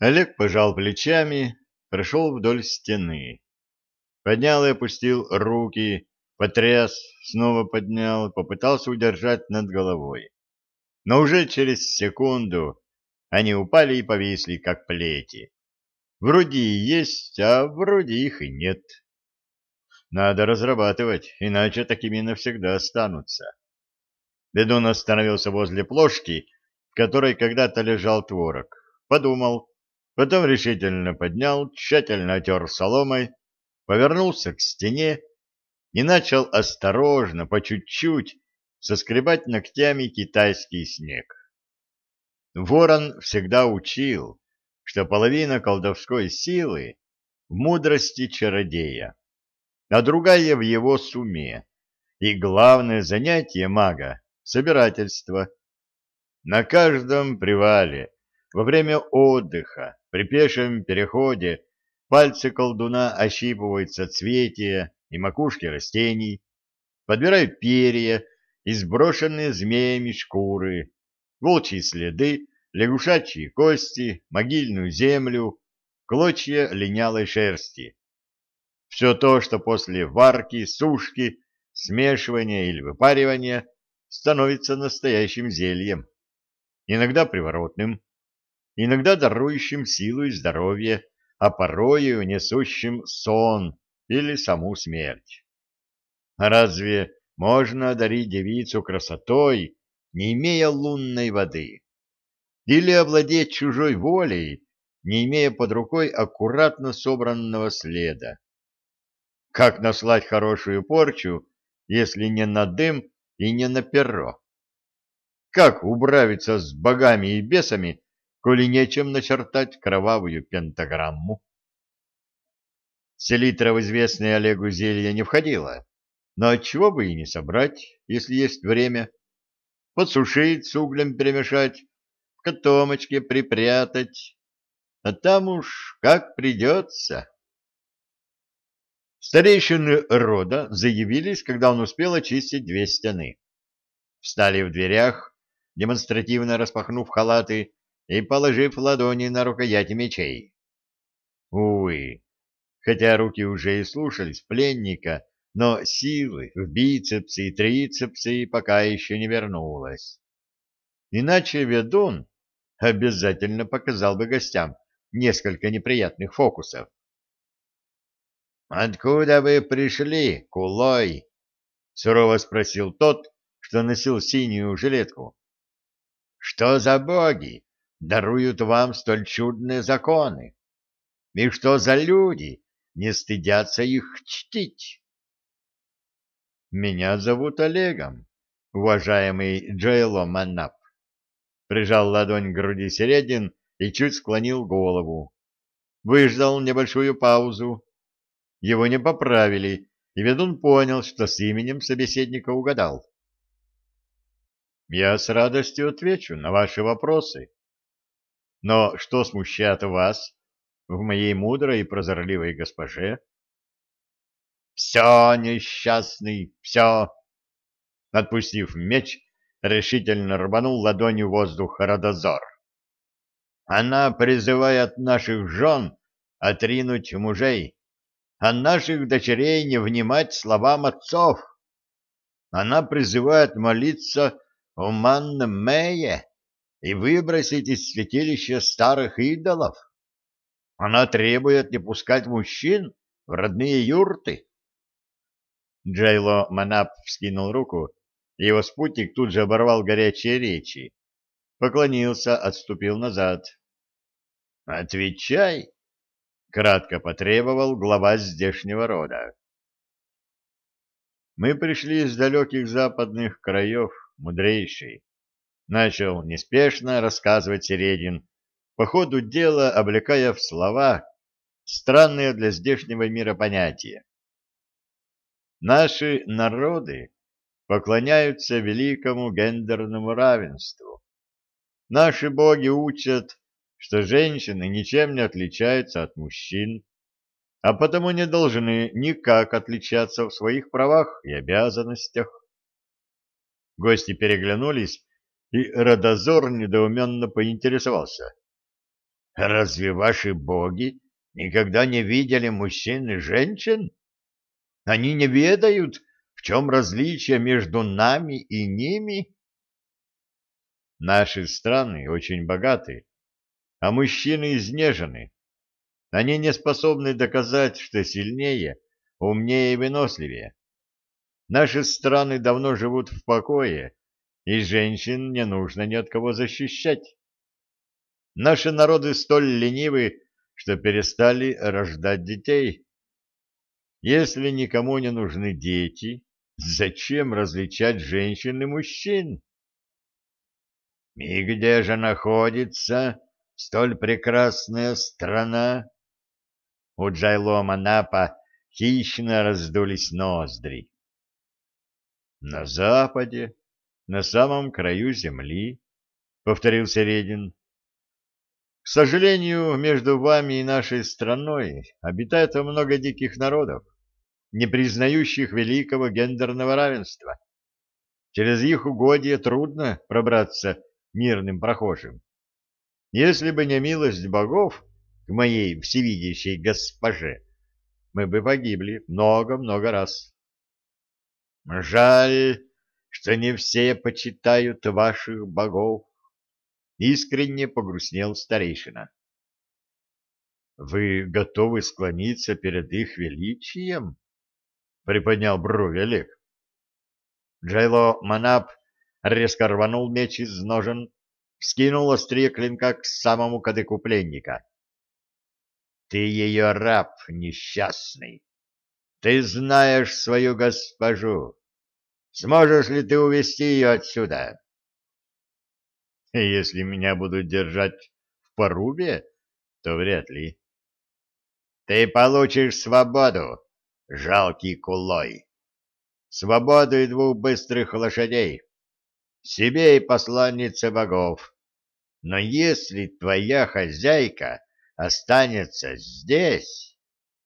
Олег пожал плечами, прошел вдоль стены. Поднял и опустил руки, потряс, снова поднял, попытался удержать над головой. Но уже через секунду они упали и повисли, как плети. Вроде и есть, а вроде их и нет. Надо разрабатывать, иначе такими навсегда останутся. Бедун остановился возле плошки, в которой когда-то лежал творог. Подумал, потом решительно поднял, тщательно отер соломой, повернулся к стене и начал осторожно, по чуть-чуть, соскребать ногтями китайский снег. Ворон всегда учил, что половина колдовской силы в мудрости чародея, а другая в его суме, и главное занятие мага — собирательство. На каждом привале, во время отдыха, при пешем переходе пальцы колдуна ощипывают соцветия и макушки растений, подбирают перья и сброшенные змеями шкуры, волчьи следы, лягушачьи кости, могильную землю, клочья линялой шерсти. Все то, что после варки, сушки, смешивания или выпаривания становится настоящим зельем, иногда приворотным, иногда дарующим силу и здоровье, а порою несущим сон или саму смерть. Разве можно одарить девицу красотой, не имея лунной воды? или овладеть чужой волей, не имея под рукой аккуратно собранного следа. Как наслать хорошую порчу, если не на дым и не на перо? Как управиться с богами и бесами, коли нечем начертать кровавую пентаграмму? Селитра в известное Олегу зелье не входила, но отчего бы и не собрать, если есть время. Подсушить, с углем перемешать, котомочке припрятать, а там уж как придется. Старейшины рода заявились, когда он успел очистить две стены. Встали в дверях, демонстративно распахнув халаты и положив ладони на рукояти мечей. Увы, хотя руки уже и слушались пленника, но силы в бицепсы и трицепсы пока еще не вернулось. Иначе ведун обязательно показал бы гостям несколько неприятных фокусов. «Откуда вы пришли, кулой?» — сурово спросил тот, что носил синюю жилетку. «Что за боги даруют вам столь чудные законы? И что за люди не стыдятся их чтить?» «Меня зовут Олегом, уважаемый Джейло Маннап прижал ладонь к груди Середин и чуть склонил голову. Выждал небольшую паузу. Его не поправили, и ведун понял, что с именем собеседника угадал. «Я с радостью отвечу на ваши вопросы. Но что смущает вас в моей мудрой и прозорливой госпоже?» «Все, несчастный, все!» Отпустив меч, решительно рванул ладонью воздух Радозор. Она призывает наших жен отринуть мужей, а наших дочерей не внимать словам отцов. Она призывает молиться о Манне-Мее и выбросить из святилища старых идолов. Она требует не пускать мужчин в родные юрты. Джейло Манап вскинул руку его спутник тут же оборвал горячие речи. Поклонился, отступил назад. «Отвечай!» — кратко потребовал глава здешнего рода. «Мы пришли из далеких западных краев, мудрейший», — начал неспешно рассказывать Середин, по ходу дела облекая в слова странные для здешнего мира понятия. «Наши народы поклоняются великому гендерному равенству. Наши боги учат, что женщины ничем не отличаются от мужчин, а потому не должны никак отличаться в своих правах и обязанностях. Гости переглянулись, и Родозор недоуменно поинтересовался. Разве ваши боги никогда не видели мужчин и женщин? Они не ведают, в чем различие между нами и ними? Наши страны очень богаты, а мужчины изнежены. Они не способны доказать, что сильнее, умнее и выносливее. Наши страны давно живут в покое, и женщин не нужно ни от кого защищать. Наши народы столь ленивы, что перестали рождать детей. Если никому не нужны дети, зачем различать женщин и мужчин? И где же находится столь прекрасная страна? У Джайло Манапа хищно раздулись ноздри. На западе, на самом краю земли, — повторил Середин. К сожалению, между вами и нашей страной обитает много диких народов, не признающих великого гендерного равенства. Через их угодья трудно пробраться мирным прохожим. Если бы не милость богов к моей всевидящей госпоже, мы бы погибли много-много раз. Жаль, что не все почитают ваших богов. Искренне погрустнел старейшина. Вы готовы склониться перед их величием? Приподнял брови Олег. Джайло Манап резко рванул меч из ножен, скинул острие клинка к самому кадыку пленника. Ты ее раб несчастный. Ты знаешь свою госпожу. Сможешь ли ты увести ее отсюда? Если меня будут держать в порубе, то вряд ли. Ты получишь свободу, жалкий кулой. Свободу и двух быстрых лошадей. Себе и посланнице богов. Но если твоя хозяйка останется здесь,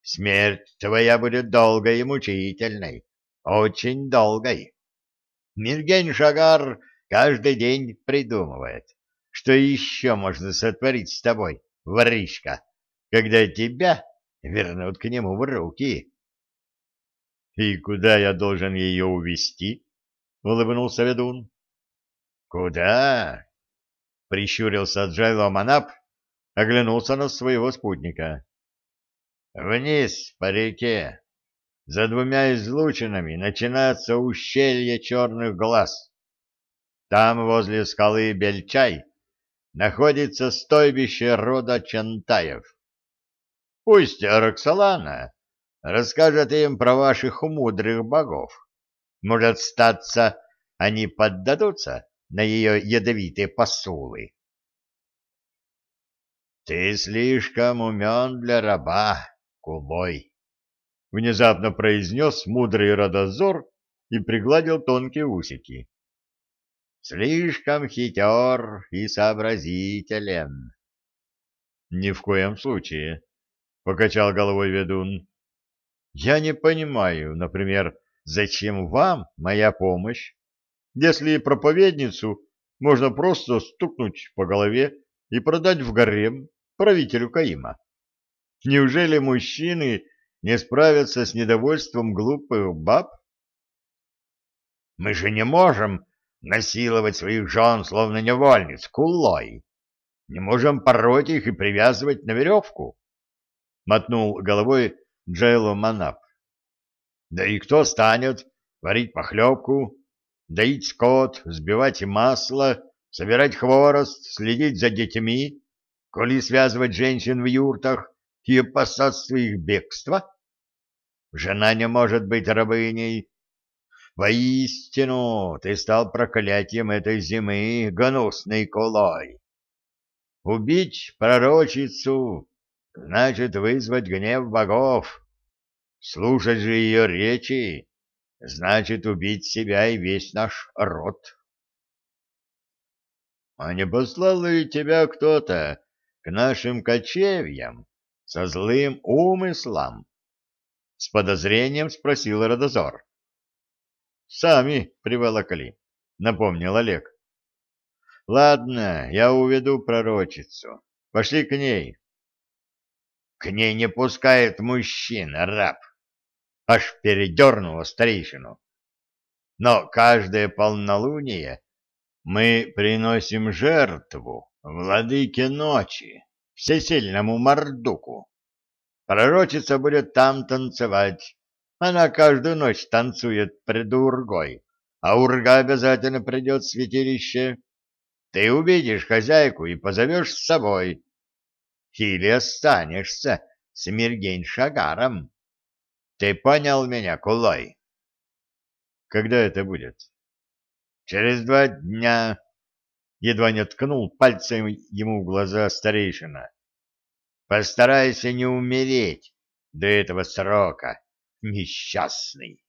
смерть твоя будет долгой и мучительной, очень долгой. Миргень Шагар каждый день придумывает, что еще можно сотворить с тобой, воришка, когда тебя вернут к нему в руки. — И куда я должен ее увести? улыбнулся ведун. — Куда? — прищурился Джайло Манап, оглянулся на своего спутника. — Вниз по реке. За двумя излучинами начинается ущелье черных глаз. Там, возле скалы Бельчай, находится стойбище рода Чантаев. Пусть Роксолана расскажет им про ваших мудрых богов. Может, статься, они поддадутся на ее ядовитые посулы. «Ты слишком умен для раба, кубой!» — внезапно произнес мудрый родозор и пригладил тонкие усики слишком хитер и сообразителен. — Ни в коем случае, — покачал головой ведун. — Я не понимаю, например, зачем вам моя помощь, если проповедницу можно просто стукнуть по голове и продать в гарем правителю Каима? Неужели мужчины не справятся с недовольством глупых баб? — Мы же не можем насиловать своих жен, словно невольниц, кулой. Не можем пороть их и привязывать на веревку. Мотнул головой Джейло Манап. Да и кто станет варить похлебку, доить скот, сбивать масло, собирать хворост, следить за детьми, коли связывать женщин в юртах и опасаться их бегства? Жена не может быть рабыней, Воистину, ты стал проклятием этой зимы, гнусный кулой. Убить пророчицу значит вызвать гнев богов. Слушать же ее речи значит убить себя и весь наш род. А не послал ли тебя кто-то к нашим кочевьям со злым умыслом? С подозрением спросил Родозор. Сами приволокли, напомнил Олег. Ладно, я уведу пророчицу. Пошли к ней. К ней не пускает мужчин, раб. Аж передернуло старейшину. Но каждое полнолуние мы приносим жертву владыке ночи, всесильному Мордуку. Пророчица будет там танцевать. Она каждую ночь танцует пред Ургой, а Урга обязательно придет в святилище. Ты увидишь хозяйку и позовешь с собой. Или останешься с Миргень-Шагаром. Ты понял меня, Кулой? Когда это будет? Через два дня. Едва не ткнул пальцем ему в глаза старейшина. Постарайся не умереть до этого срока, несчастный.